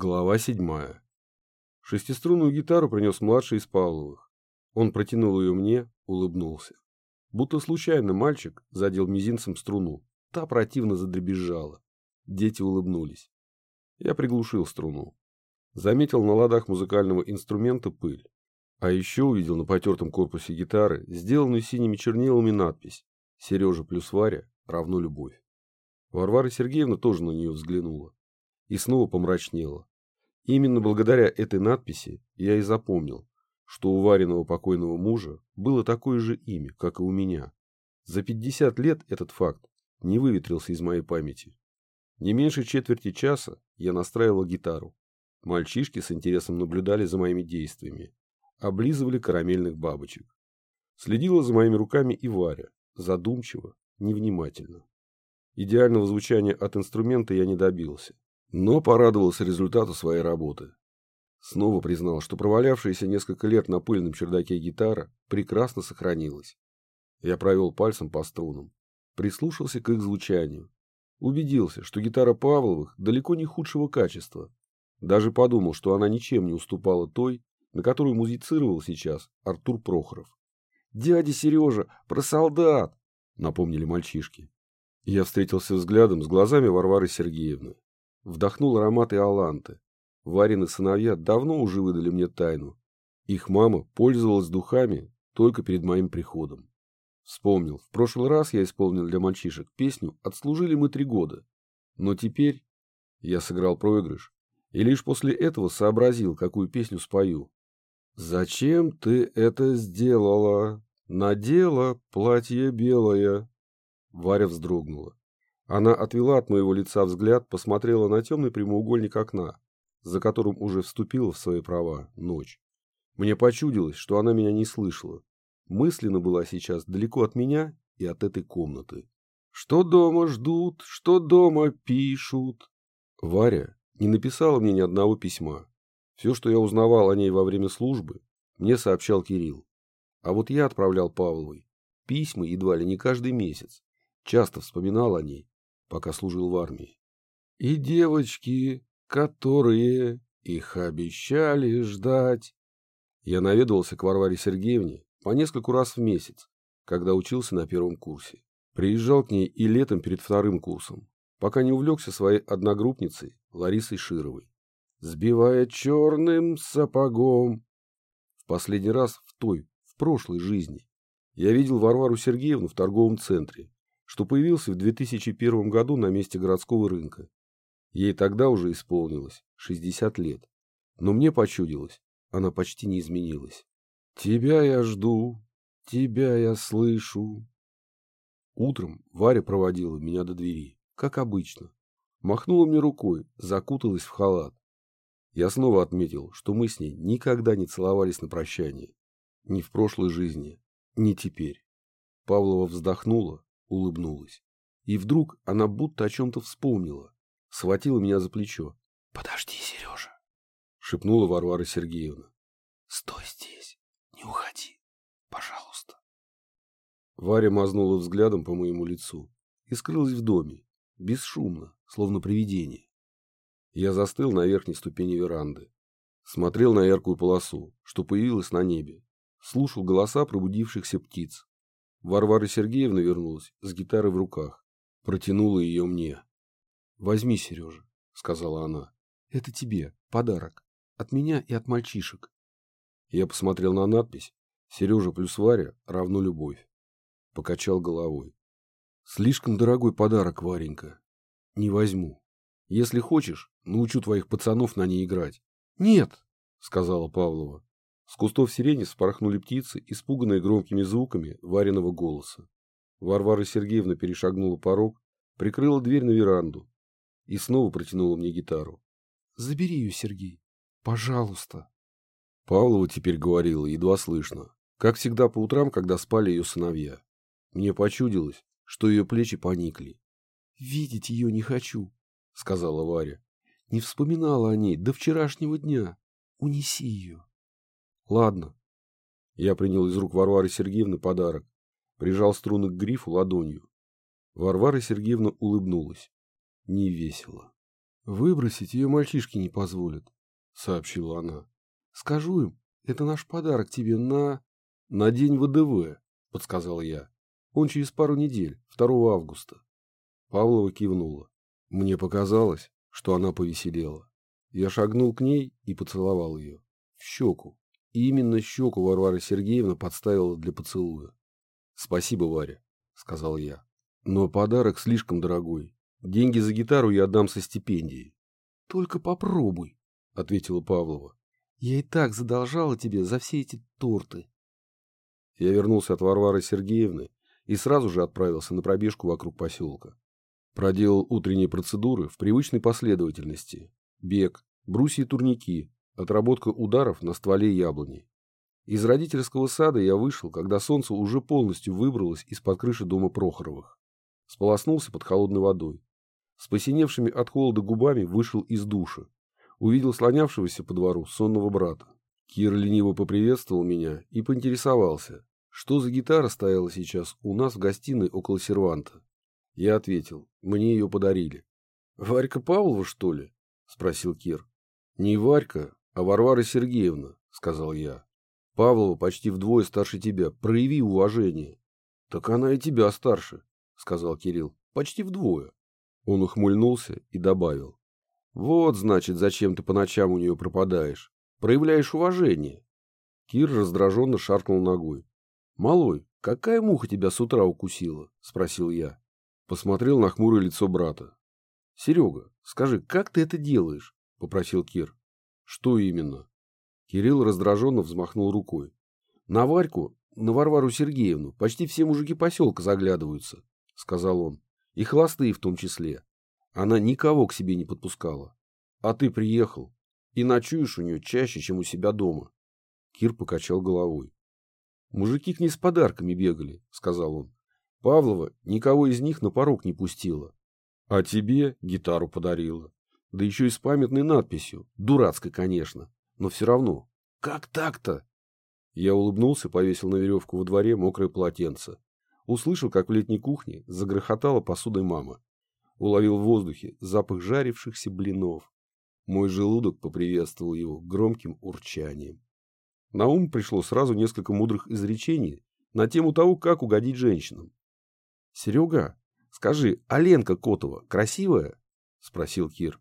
Глава седьмая. Шестиструнную гитару принес младший из Павловых. Он протянул ее мне, улыбнулся. Будто случайно мальчик задел мизинцем струну. Та противно задребезжала. Дети улыбнулись. Я приглушил струну. Заметил на ладах музыкального инструмента пыль. А еще увидел на потертом корпусе гитары сделанную синими чернилами надпись «Сережа плюс Варя равно любовь». Варвара Сергеевна тоже на нее взглянула и снова помрачнела. Именно благодаря этой надписи я и запомнил, что у Вариного покойного мужа было такое же имя, как и у меня. За 50 лет этот факт не выветрился из моей памяти. Не меньше четверти часа я настраивал гитару. Мальчишки с интересом наблюдали за моими действиями, облизывали карамельных бабочек. Следила за моими руками и Варя, задумчиво, невнимательно. Идеального звучания от инструмента я не добился но порадовался результату своей работы. Снова признал, что провалявшаяся несколько лет на пыльном чердаке гитара прекрасно сохранилась. Я провел пальцем по струнам, прислушался к их звучанию, убедился, что гитара Павловых далеко не худшего качества. Даже подумал, что она ничем не уступала той, на которую музицировал сейчас Артур Прохоров. «Дядя Сережа, про солдат!» — напомнили мальчишки. Я встретился взглядом с глазами Варвары Сергеевны вдохнул ароматы Аланты. Варины сыновья давно уже выдали мне тайну. Их мама пользовалась духами только перед моим приходом. Вспомнил, в прошлый раз я исполнил для мальчишек песню «Отслужили мы три года». Но теперь я сыграл проигрыш и лишь после этого сообразил, какую песню спою. «Зачем ты это сделала? Надела платье белое?» Варя вздрогнула. Она отвела от моего лица взгляд, посмотрела на темный прямоугольник окна, за которым уже вступила в свои права ночь. Мне почудилось, что она меня не слышала. Мысленно была сейчас далеко от меня и от этой комнаты. Что дома ждут, что дома пишут. Варя не написала мне ни одного письма. Все, что я узнавал о ней во время службы, мне сообщал Кирилл. А вот я отправлял Павловой письма едва ли не каждый месяц. Часто вспоминал о ней пока служил в армии. И девочки, которые их обещали ждать. Я наведывался к Варваре Сергеевне по нескольку раз в месяц, когда учился на первом курсе. Приезжал к ней и летом перед вторым курсом, пока не увлекся своей одногруппницей Ларисой Шировой. Сбивая черным сапогом. В последний раз в той, в прошлой жизни, я видел Варвару Сергеевну в торговом центре что появился в 2001 году на месте городского рынка. Ей тогда уже исполнилось 60 лет. Но мне почудилось, она почти не изменилась. «Тебя я жду, тебя я слышу». Утром Варя проводила меня до двери, как обычно. Махнула мне рукой, закуталась в халат. Я снова отметил, что мы с ней никогда не целовались на прощание. Ни в прошлой жизни, ни теперь. Павлова вздохнула, улыбнулась. И вдруг она будто о чем-то вспомнила. Схватила меня за плечо. — Подожди, Сережа, — шепнула Варвара Сергеевна. — Стой здесь, не уходи, пожалуйста. Варя мазнула взглядом по моему лицу и скрылась в доме, бесшумно, словно привидение. Я застыл на верхней ступени веранды, смотрел на яркую полосу, что появилась на небе, слушал голоса пробудившихся птиц, Варвара Сергеевна вернулась с гитарой в руках. Протянула ее мне. «Возьми, Сережа», — сказала она. «Это тебе, подарок. От меня и от мальчишек». Я посмотрел на надпись «Сережа плюс Варя равно любовь». Покачал головой. «Слишком дорогой подарок, Варенька. Не возьму. Если хочешь, научу твоих пацанов на ней играть». «Нет», — сказала Павлова. С кустов сирени вспорхнули птицы, испуганные громкими звуками вареного голоса. Варвара Сергеевна перешагнула порог, прикрыла дверь на веранду и снова протянула мне гитару. — Забери ее, Сергей. Пожалуйста. Павлова теперь говорила, едва слышно, как всегда по утрам, когда спали ее сыновья. Мне почудилось, что ее плечи поникли. — Видеть ее не хочу, — сказала Варя. — Не вспоминала о ней до вчерашнего дня. Унеси ее. Ладно. Я принял из рук Варвары Сергеевны подарок. Прижал струны к грифу ладонью. Варвара Сергеевна улыбнулась. Не весело. Выбросить ее мальчишки не позволят, сообщила она. Скажу им, это наш подарок тебе на... На день ВДВ, подсказал я. Он через пару недель, 2 августа. Павлова кивнула. Мне показалось, что она повеселела. Я шагнул к ней и поцеловал ее. В щеку. И именно щеку Варвара Сергеевна подставила для поцелуя. «Спасибо, Варя», — сказал я. «Но подарок слишком дорогой. Деньги за гитару я отдам со стипендии». «Только попробуй», — ответила Павлова. «Я и так задолжала тебе за все эти торты». Я вернулся от Варвары Сергеевны и сразу же отправился на пробежку вокруг поселка. Проделал утренние процедуры в привычной последовательности. Бег, брусья турники, отработка ударов на стволе яблони. Из родительского сада я вышел, когда солнце уже полностью выбралось из-под крыши дома Прохоровых. Сполоснулся под холодной водой. С посиневшими от холода губами вышел из душа. Увидел слонявшегося по двору сонного брата. Кир лениво поприветствовал меня и поинтересовался, что за гитара стояла сейчас у нас в гостиной около серванта. Я ответил, мне ее подарили. «Варька Павлова, что ли?» — спросил Кир. «Не Варька, а Варвара Сергеевна», — сказал я. «Павлова почти вдвое старше тебя. Прояви уважение». «Так она и тебя старше», — сказал Кирилл. «Почти вдвое». Он ухмыльнулся и добавил. «Вот, значит, зачем ты по ночам у нее пропадаешь. Проявляешь уважение». Кир раздраженно шаркнул ногой. «Малой, какая муха тебя с утра укусила?» — спросил я. Посмотрел на хмурое лицо брата. «Серега, скажи, как ты это делаешь?» — попросил Кир. «Что именно?» Кирилл раздраженно взмахнул рукой. «На Варьку, на Варвару Сергеевну почти все мужики поселка заглядываются», — сказал он. «И холостые в том числе. Она никого к себе не подпускала. А ты приехал и ночуешь у нее чаще, чем у себя дома». Кир покачал головой. «Мужики к ней с подарками бегали», — сказал он. Павлова никого из них на порог не пустила. А тебе гитару подарила. Да еще и с памятной надписью. Дурацкой, конечно. Но все равно. Как так-то? Я улыбнулся, повесил на веревку во дворе мокрое полотенце. Услышал, как в летней кухне загрохотала посудой мама. Уловил в воздухе запах жарившихся блинов. Мой желудок поприветствовал его громким урчанием. На ум пришло сразу несколько мудрых изречений на тему того, как угодить женщинам. «Серега, скажи, а Ленка Котова красивая?» — спросил Кир.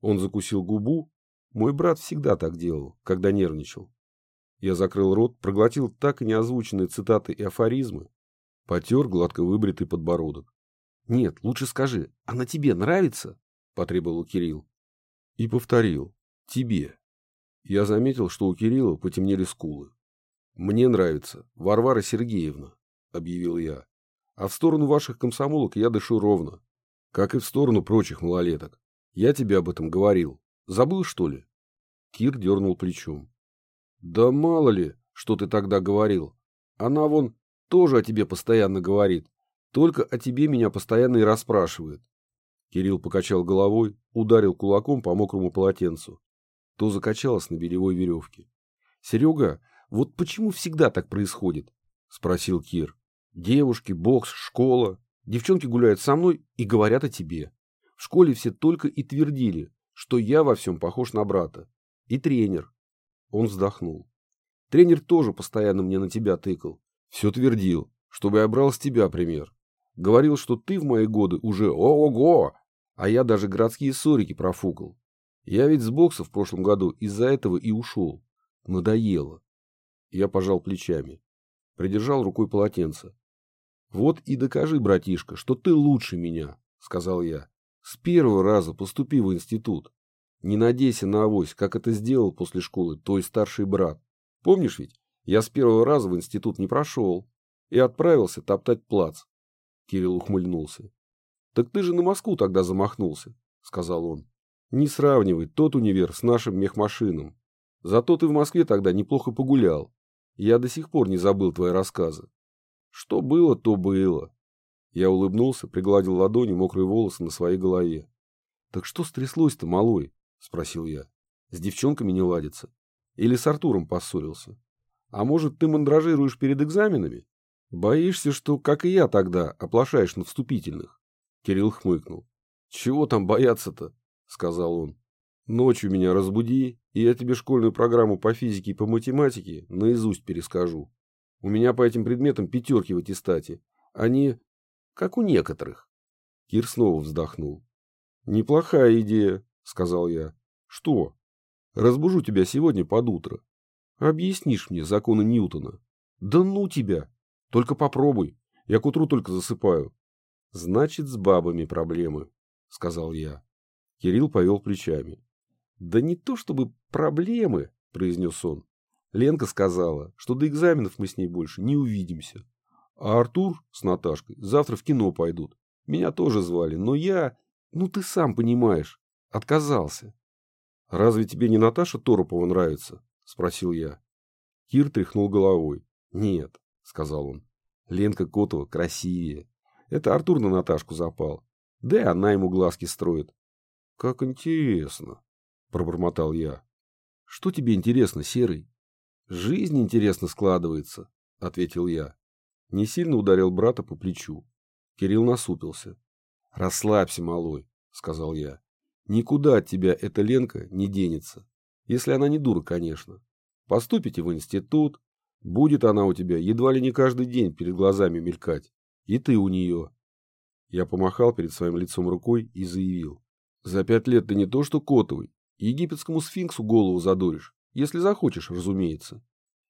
Он закусил губу. Мой брат всегда так делал, когда нервничал. Я закрыл рот, проглотил так и неозвученные цитаты и афоризмы, потер гладко выбритый подбородок. «Нет, лучше скажи, она тебе нравится?» — потребовал Кирилл. И повторил. «Тебе». Я заметил, что у Кирилла потемнели скулы. «Мне нравится Варвара Сергеевна», — объявил я. А в сторону ваших комсомолок я дышу ровно. Как и в сторону прочих малолеток. Я тебе об этом говорил. Забыл, что ли? Кир дернул плечом. Да мало ли, что ты тогда говорил. Она вон тоже о тебе постоянно говорит. Только о тебе меня постоянно и расспрашивает. Кирилл покачал головой, ударил кулаком по мокрому полотенцу. То закачалось на белевой веревке. — Серега, вот почему всегда так происходит? — спросил Кир. Девушки, бокс, школа. Девчонки гуляют со мной и говорят о тебе. В школе все только и твердили, что я во всем похож на брата. И тренер. Он вздохнул. Тренер тоже постоянно мне на тебя тыкал. Все твердил, чтобы я брал с тебя пример. Говорил, что ты в мои годы уже ого-го, а я даже городские ссорики профукал. Я ведь с бокса в прошлом году из-за этого и ушел. Надоело. Я пожал плечами. Придержал рукой полотенце. «Вот и докажи, братишка, что ты лучше меня», — сказал я. «С первого раза поступи в институт. Не надейся на авось, как это сделал после школы твой старший брат. Помнишь ведь, я с первого раза в институт не прошел и отправился топтать плац». Кирилл ухмыльнулся. «Так ты же на Москву тогда замахнулся», — сказал он. «Не сравнивай тот универ с нашим мехмашином. Зато ты в Москве тогда неплохо погулял. Я до сих пор не забыл твои рассказы. Что было, то было. Я улыбнулся, пригладил ладони мокрые волосы на своей голове. — Так что стряслось-то, малой? — спросил я. — С девчонками не ладится? Или с Артуром поссорился? А может, ты мандражируешь перед экзаменами? Боишься, что, как и я тогда, оплошаешь на вступительных? Кирилл хмыкнул. — Чего там бояться-то? — сказал он. «Ночью меня разбуди, и я тебе школьную программу по физике и по математике наизусть перескажу. У меня по этим предметам пятерки в аттестате. Они как у некоторых». Кир снова вздохнул. «Неплохая идея», — сказал я. «Что?» «Разбужу тебя сегодня под утро. Объяснишь мне законы Ньютона». «Да ну тебя! Только попробуй. Я к утру только засыпаю». «Значит, с бабами проблемы», — сказал я. Кирилл повел плечами. «Да не то чтобы проблемы», — произнес он. Ленка сказала, что до экзаменов мы с ней больше не увидимся. А Артур с Наташкой завтра в кино пойдут. Меня тоже звали, но я, ну ты сам понимаешь, отказался. «Разве тебе не Наташа Торопова нравится?» — спросил я. Кир тряхнул головой. «Нет», — сказал он. «Ленка Котова красивее. Это Артур на Наташку запал. Да и она ему глазки строит». «Как интересно», — пробормотал я. «Что тебе интересно, Серый?» «Жизнь интересно складывается», — ответил я. Не сильно ударил брата по плечу. Кирилл насупился. «Расслабься, малой», — сказал я. «Никуда от тебя эта Ленка не денется. Если она не дура, конечно. Поступите в институт. Будет она у тебя едва ли не каждый день перед глазами мелькать. И ты у нее». Я помахал перед своим лицом рукой и заявил. «За пять лет ты не то что Котовый, египетскому сфинксу голову задуришь, если захочешь, разумеется.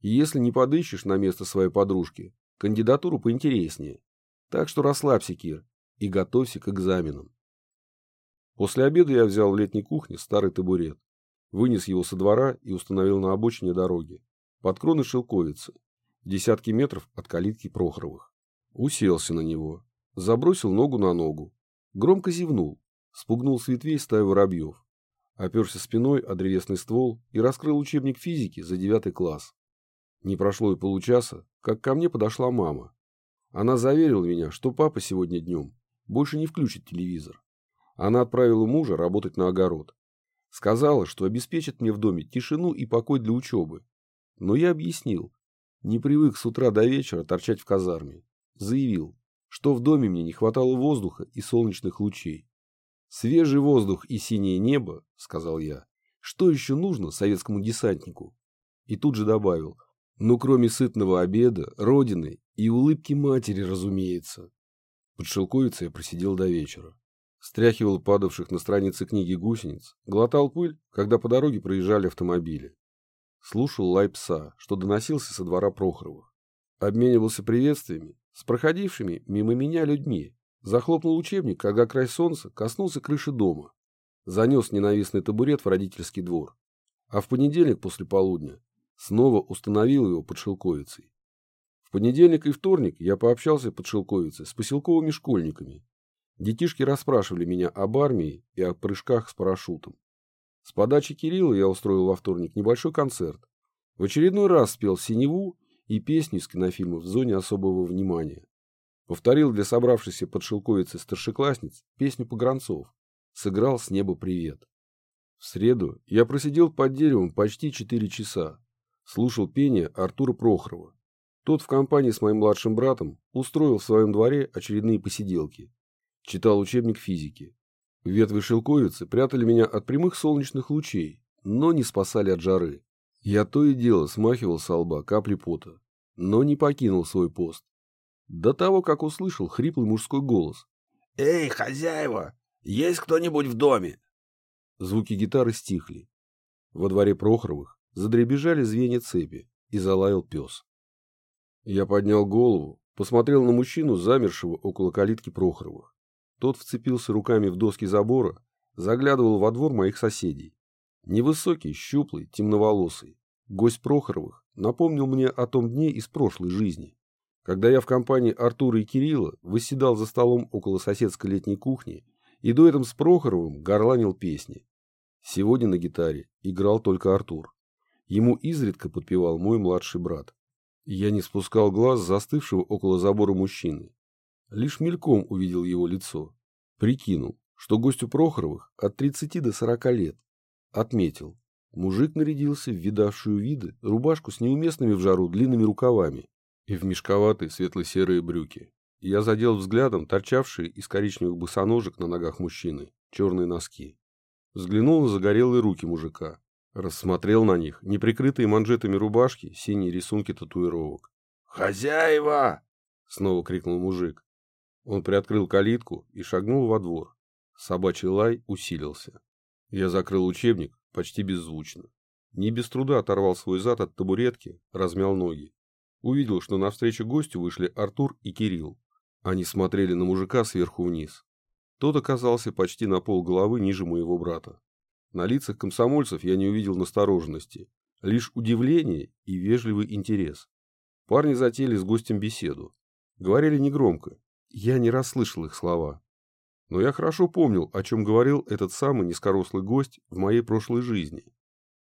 И если не подыщешь на место своей подружки, кандидатуру поинтереснее. Так что расслабься, Кир, и готовься к экзаменам. После обеда я взял в летней кухне старый табурет, вынес его со двора и установил на обочине дороги, под кроны шелковицы, десятки метров от калитки Прохоровых. Уселся на него, забросил ногу на ногу, громко зевнул, спугнул с ветвей стаю воробьев, оперся спиной о древесный ствол и раскрыл учебник физики за девятый класс. Не прошло и получаса, как ко мне подошла мама. Она заверила меня, что папа сегодня днем больше не включит телевизор. Она отправила мужа работать на огород. Сказала, что обеспечит мне в доме тишину и покой для учебы. Но я объяснил, не привык с утра до вечера торчать в казарме. Заявил, что в доме мне не хватало воздуха и солнечных лучей. «Свежий воздух и синее небо», — сказал я. «Что еще нужно советскому десантнику?» И тут же добавил, «Ну, кроме сытного обеда, родины и улыбки матери, разумеется». Под шелковицей я просидел до вечера. Стряхивал падавших на странице книги гусениц, глотал пыль, когда по дороге проезжали автомобили. Слушал лай пса, что доносился со двора Прохоровых. Обменивался приветствиями с проходившими мимо меня людьми, Захлопнул учебник, когда край солнца коснулся крыши дома. Занес ненавистный табурет в родительский двор. А в понедельник после полудня снова установил его под шелковицей. В понедельник и вторник я пообщался под шелковицей с поселковыми школьниками. Детишки расспрашивали меня об армии и о прыжках с парашютом. С подачи Кирилла я устроил во вторник небольшой концерт. В очередной раз спел «Синеву» и песню из кинофильма «В зоне особого внимания». Повторил для собравшейся под шелковицей старшеклассниц песню погранцов. Сыграл с неба привет. В среду я просидел под деревом почти четыре часа. Слушал пение Артура Прохорова. Тот в компании с моим младшим братом устроил в своем дворе очередные посиделки. Читал учебник физики. Ветви шелковицы прятали меня от прямых солнечных лучей, но не спасали от жары. Я то и дело смахивал со лба капли пота, но не покинул свой пост. До того, как услышал хриплый мужской голос. «Эй, хозяева, есть кто-нибудь в доме?» Звуки гитары стихли. Во дворе Прохоровых задребежали звенья цепи и залаял пес. Я поднял голову, посмотрел на мужчину, замершего около калитки Прохоровых. Тот вцепился руками в доски забора, заглядывал во двор моих соседей. Невысокий, щуплый, темноволосый. Гость Прохоровых напомнил мне о том дне из прошлой жизни. Когда я в компании Артура и Кирилла выседал за столом около соседской летней кухни и дуэтом с Прохоровым горланил песни. Сегодня на гитаре играл только Артур. Ему изредка подпевал мой младший брат. Я не спускал глаз застывшего около забора мужчины. Лишь мельком увидел его лицо. Прикинул, что гостю Прохоровых от 30 до 40 лет. Отметил. Мужик нарядился в видавшую виды рубашку с неуместными в жару длинными рукавами и в мешковатые светло-серые брюки. Я задел взглядом торчавшие из коричневых босоножек на ногах мужчины черные носки. Взглянул на загорелые руки мужика. Рассмотрел на них неприкрытые манжетами рубашки синие рисунки татуировок. «Хозяева!» — снова крикнул мужик. Он приоткрыл калитку и шагнул во двор. Собачий лай усилился. Я закрыл учебник почти беззвучно. Не без труда оторвал свой зад от табуретки, размял ноги. Увидел, что навстречу гостю вышли Артур и Кирилл. Они смотрели на мужика сверху вниз. Тот оказался почти на пол головы ниже моего брата. На лицах комсомольцев я не увидел настороженности, лишь удивление и вежливый интерес. Парни затеяли с гостем беседу. Говорили негромко. Я не расслышал их слова. Но я хорошо помнил, о чем говорил этот самый низкорослый гость в моей прошлой жизни.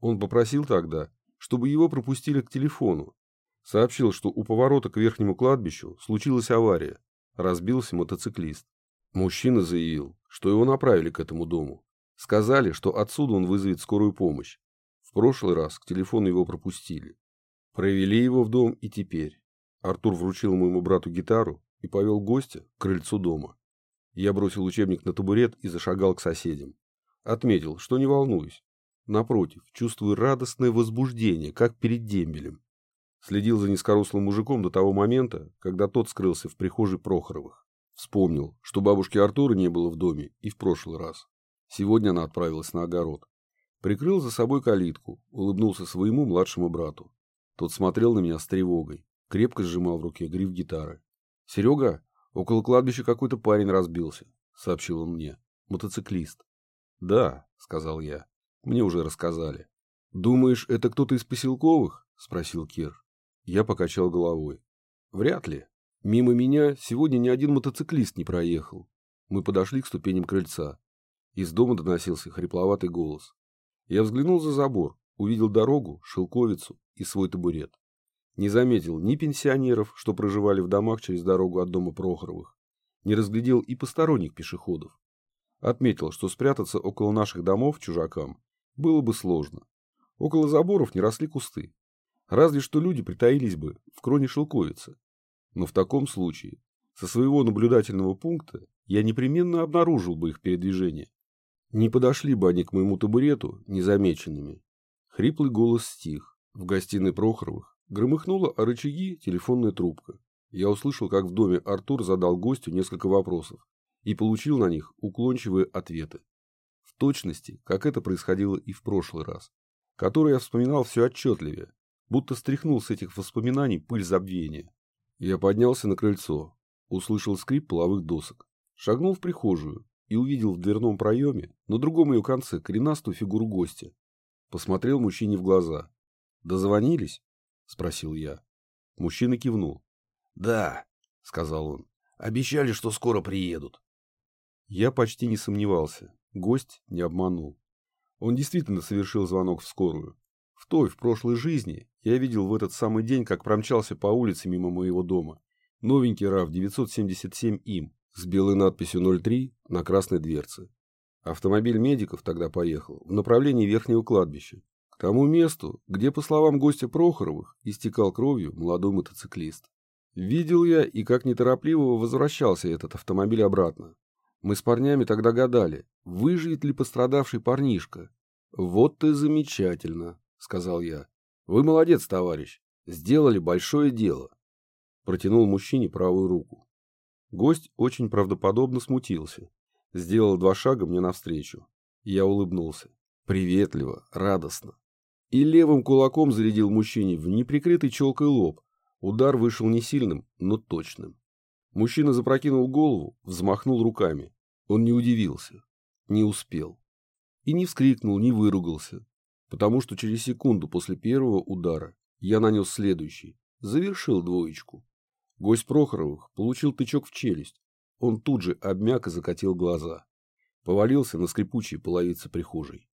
Он попросил тогда, чтобы его пропустили к телефону. Сообщил, что у поворота к верхнему кладбищу случилась авария. Разбился мотоциклист. Мужчина заявил, что его направили к этому дому. Сказали, что отсюда он вызовет скорую помощь. В прошлый раз к телефону его пропустили. Провели его в дом и теперь. Артур вручил моему брату гитару и повел гостя к крыльцу дома. Я бросил учебник на табурет и зашагал к соседям. Отметил, что не волнуюсь. Напротив, чувствую радостное возбуждение, как перед дембелем. Следил за низкорослым мужиком до того момента, когда тот скрылся в прихожей Прохоровых. Вспомнил, что бабушки Артура не было в доме и в прошлый раз. Сегодня она отправилась на огород. Прикрыл за собой калитку, улыбнулся своему младшему брату. Тот смотрел на меня с тревогой, крепко сжимал в руке гриф гитары. — Серега, около кладбища какой-то парень разбился, — сообщил он мне. — Мотоциклист. — Да, — сказал я. Мне уже рассказали. — Думаешь, это кто-то из поселковых? — спросил Кир. Я покачал головой. Вряд ли. Мимо меня сегодня ни один мотоциклист не проехал. Мы подошли к ступеням крыльца. Из дома доносился хрипловатый голос. Я взглянул за забор, увидел дорогу, шелковицу и свой табурет. Не заметил ни пенсионеров, что проживали в домах через дорогу от дома Прохоровых, не разглядел и посторонних пешеходов. Отметил, что спрятаться около наших домов чужакам было бы сложно. Около заборов не росли кусты. Разве что люди притаились бы в кроне шелковицы. Но в таком случае, со своего наблюдательного пункта, я непременно обнаружил бы их передвижение. Не подошли бы они к моему табурету незамеченными. Хриплый голос стих. В гостиной Прохоровых громыхнула о рычаги телефонная трубка. Я услышал, как в доме Артур задал гостю несколько вопросов и получил на них уклончивые ответы. В точности, как это происходило и в прошлый раз, который я вспоминал все отчетливее, будто стряхнул с этих воспоминаний пыль забвения. Я поднялся на крыльцо, услышал скрип половых досок, шагнул в прихожую и увидел в дверном проеме на другом ее конце коренастую фигуру гостя. Посмотрел мужчине в глаза. «Дозвонились?» — спросил я. Мужчина кивнул. «Да», — сказал он, — «обещали, что скоро приедут». Я почти не сомневался. Гость не обманул. Он действительно совершил звонок в скорую. В той, в прошлой жизни, я видел в этот самый день, как промчался по улице мимо моего дома. Новенький РАВ-977 им с белой надписью 03 на красной дверце. Автомобиль медиков тогда поехал в направлении верхнего кладбища, к тому месту, где, по словам гостя Прохоровых, истекал кровью молодой мотоциклист. Видел я и как неторопливо возвращался этот автомобиль обратно. Мы с парнями тогда гадали, выживет ли пострадавший парнишка. Вот ты замечательно. — сказал я. — Вы молодец, товарищ. Сделали большое дело. Протянул мужчине правую руку. Гость очень правдоподобно смутился. Сделал два шага мне навстречу. Я улыбнулся. Приветливо, радостно. И левым кулаком зарядил мужчине в неприкрытый челкой лоб. Удар вышел не сильным, но точным. Мужчина запрокинул голову, взмахнул руками. Он не удивился. Не успел. И не вскрикнул, не выругался потому что через секунду после первого удара я нанес следующий, завершил двоечку. Гость Прохоровых получил тычок в челюсть. Он тут же обмяк и закатил глаза. Повалился на скрипучие половицы прихожей.